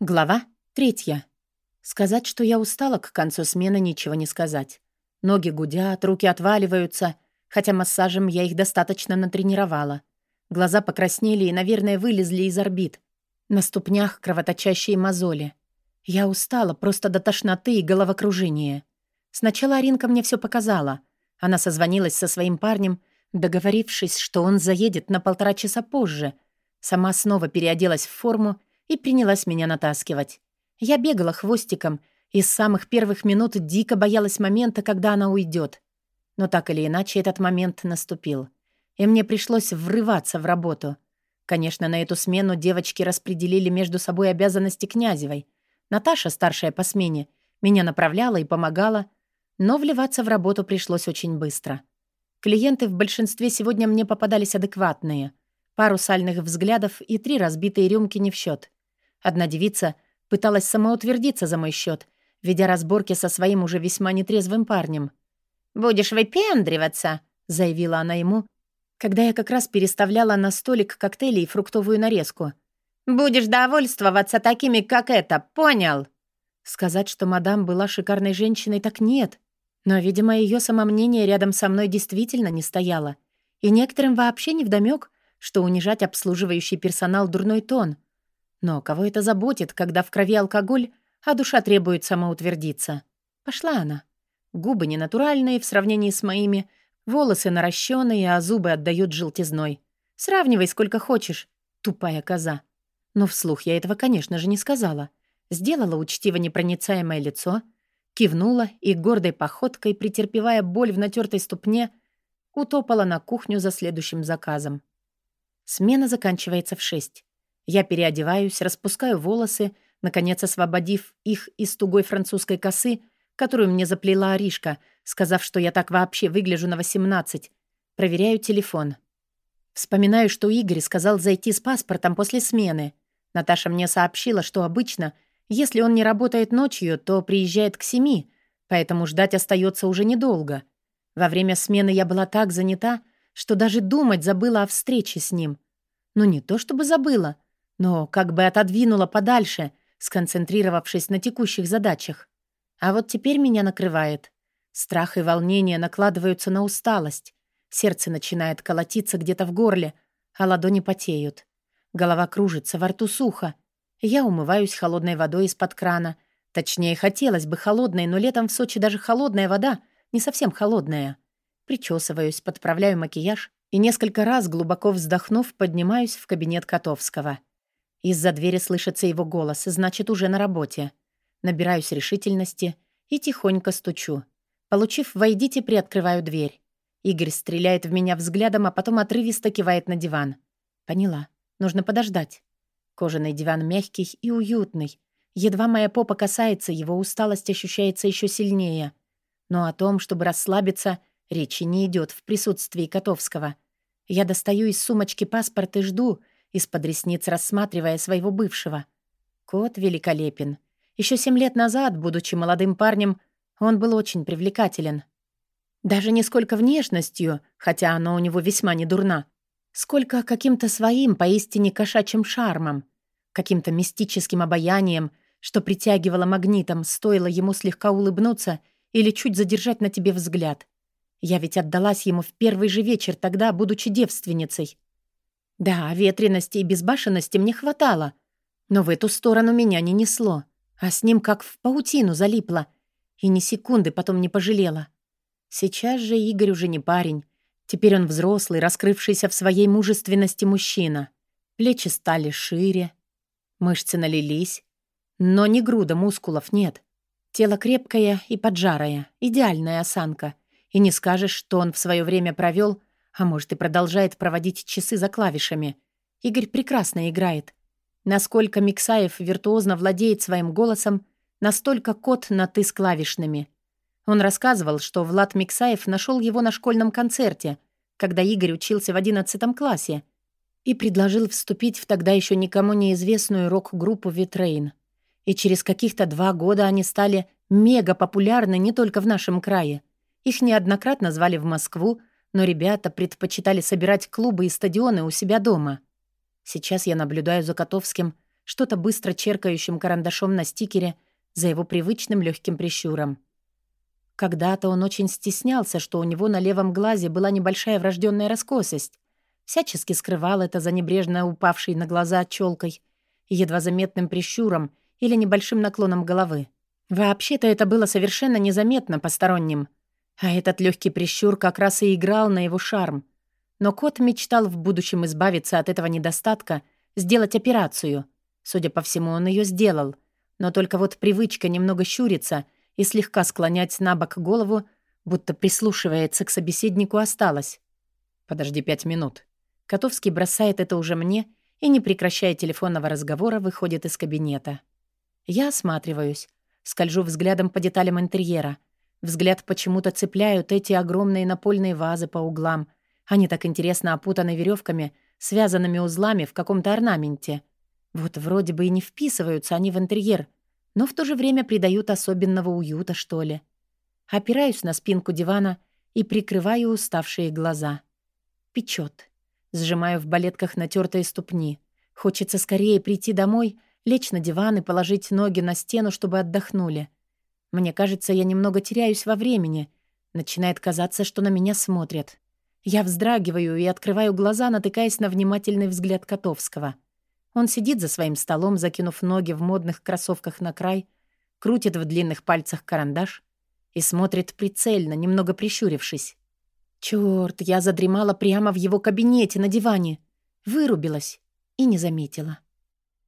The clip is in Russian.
Глава третья. Сказать, что я устала к концу смены, ничего не сказать. Ноги гудят, руки отваливаются, хотя массажем я их достаточно натренировала. Глаза покраснели и, наверное, вылезли из орбит. На ступнях кровоточащие мозоли. Я устала просто до тошноты и головокружения. Сначала Аринка мне все показала. Она созвонилась со своим парнем, договорившись, что он заедет на полтора часа позже. Сама снова переоделась в форму и принялась меня натаскивать. Я бегала хвостиком и с самых первых минут дико боялась момента, когда она уйдет. Но так или иначе этот момент наступил. И мне пришлось врываться в работу. Конечно, на эту смену девочки распределили между собой обязанности Князевой. Наташа, старшая по смене, меня направляла и помогала, но вливаться в работу пришлось очень быстро. Клиенты в большинстве сегодня мне попадались адекватные. Пару сальных взглядов и три разбитые рюмки не в счет. Одна девица пыталась самоутвердиться за мой счет, ведя разборки со своим уже весьма нетрезвым парнем. «Будешь выпендриваться», — заявила она ему, когда я как раз переставляла на столик коктейли и фруктовую нарезку. «Будешь довольствоваться такими, как это, понял?» Сказать, что мадам была шикарной женщиной, так нет. Но, видимо, ее самомнение рядом со мной действительно не стояло. И некоторым вообще не вдомёк, что унижать обслуживающий персонал дурной тон — но кого это заботит, когда в крови алкоголь, а душа требует самоутвердиться? Пошла она. Губы ненатуральные в сравнении с моими, волосы наращенные, а зубы отдают желтизной. Сравнивай сколько хочешь, тупая коза. Но вслух я этого, конечно же, не сказала. Сделала учтиво непроницаемое лицо, кивнула и гордой походкой, претерпевая боль в натертой ступне, утопала на кухню за следующим заказом. Смена заканчивается в шесть. Я переодеваюсь, распускаю волосы, наконец освободив их из тугой французской косы, которую мне заплела Аришка, сказав, что я так вообще выгляжу на 18. Проверяю телефон. Вспоминаю, что Игорь сказал зайти с паспортом после смены. Наташа мне сообщила, что обычно, если он не работает ночью, то приезжает к семи, поэтому ждать остается уже недолго. Во время смены я была так занята, что даже думать забыла о встрече с ним. Ну, не то чтобы забыла — но как бы отодвинула подальше, сконцентрировавшись на текущих задачах. А вот теперь меня накрывает. Страх и волнение накладываются на усталость. Сердце начинает колотиться где-то в горле, а ладони потеют. Голова кружится, во рту сухо. Я умываюсь холодной водой из-под крана. Точнее, хотелось бы холодной, но летом в Сочи даже холодная вода не совсем холодная. Причесываюсь, подправляю макияж и несколько раз, глубоко вздохнув, поднимаюсь в кабинет Котовского. Из-за двери слышится его голос, значит, уже на работе. Набираюсь решительности и тихонько стучу. Получив «Войдите», приоткрываю дверь. Игорь стреляет в меня взглядом, а потом отрывисто кивает на диван. Поняла. Нужно подождать. Кожаный диван мягкий и уютный. Едва моя попа касается, его усталость ощущается еще сильнее. Но о том, чтобы расслабиться, речи не идет в присутствии Котовского. Я достаю из сумочки паспорт и жду, из-под ресниц рассматривая своего бывшего. Кот великолепен. Еще семь лет назад, будучи молодым парнем, он был очень привлекателен. Даже не сколько внешностью, хотя она у него весьма недурна, сколько каким-то своим, поистине кошачьим шармом, каким-то мистическим обаянием, что притягивало магнитом, стоило ему слегка улыбнуться или чуть задержать на тебе взгляд. Я ведь отдалась ему в первый же вечер тогда, будучи девственницей. Да, ветрености и безбашенности мне хватало, но в эту сторону меня не несло, а с ним как в паутину залипло, и ни секунды потом не пожалела. Сейчас же Игорь уже не парень. Теперь он взрослый, раскрывшийся в своей мужественности мужчина. Плечи стали шире, мышцы налились, но ни груда мускулов нет. Тело крепкое и поджарое, идеальная осанка. И не скажешь, что он в свое время провел а может, и продолжает проводить часы за клавишами. Игорь прекрасно играет. Насколько Миксаев виртуозно владеет своим голосом, настолько кот на «ты» с клавишными. Он рассказывал, что Влад Миксаев нашел его на школьном концерте, когда Игорь учился в одиннадцатом классе, и предложил вступить в тогда еще никому неизвестную рок-группу «Витрейн». И через каких-то два года они стали мега популярны не только в нашем крае. Их неоднократно звали в Москву, но ребята предпочитали собирать клубы и стадионы у себя дома. Сейчас я наблюдаю за Котовским, что-то быстро черкающим карандашом на стикере за его привычным легким прищуром. Когда-то он очень стеснялся, что у него на левом глазе была небольшая врожденная раскосость, всячески скрывал это за небрежно упавшей на глаза челкой, едва заметным прищуром или небольшим наклоном головы. Вообще-то это было совершенно незаметно посторонним. А этот легкий прищур как раз и играл на его шарм. Но кот мечтал в будущем избавиться от этого недостатка, сделать операцию. Судя по всему, он ее сделал. Но только вот привычка немного щуриться и слегка склонять на бок голову, будто прислушивается к собеседнику, осталась. «Подожди пять минут». Котовский бросает это уже мне и, не прекращая телефонного разговора, выходит из кабинета. Я осматриваюсь, скольжу взглядом по деталям интерьера. Взгляд почему-то цепляют эти огромные напольные вазы по углам. Они так интересно опутаны веревками, связанными узлами в каком-то орнаменте. Вот вроде бы и не вписываются они в интерьер, но в то же время придают особенного уюта, что ли. Опираюсь на спинку дивана и прикрываю уставшие глаза. Печет. Сжимаю в балетках натертые ступни. Хочется скорее прийти домой, лечь на диван и положить ноги на стену, чтобы отдохнули. Мне кажется, я немного теряюсь во времени. Начинает казаться, что на меня смотрят. Я вздрагиваю и открываю глаза, натыкаясь на внимательный взгляд Котовского. Он сидит за своим столом, закинув ноги в модных кроссовках на край, крутит в длинных пальцах карандаш и смотрит прицельно, немного прищурившись. Чёрт, я задремала прямо в его кабинете на диване. Вырубилась и не заметила.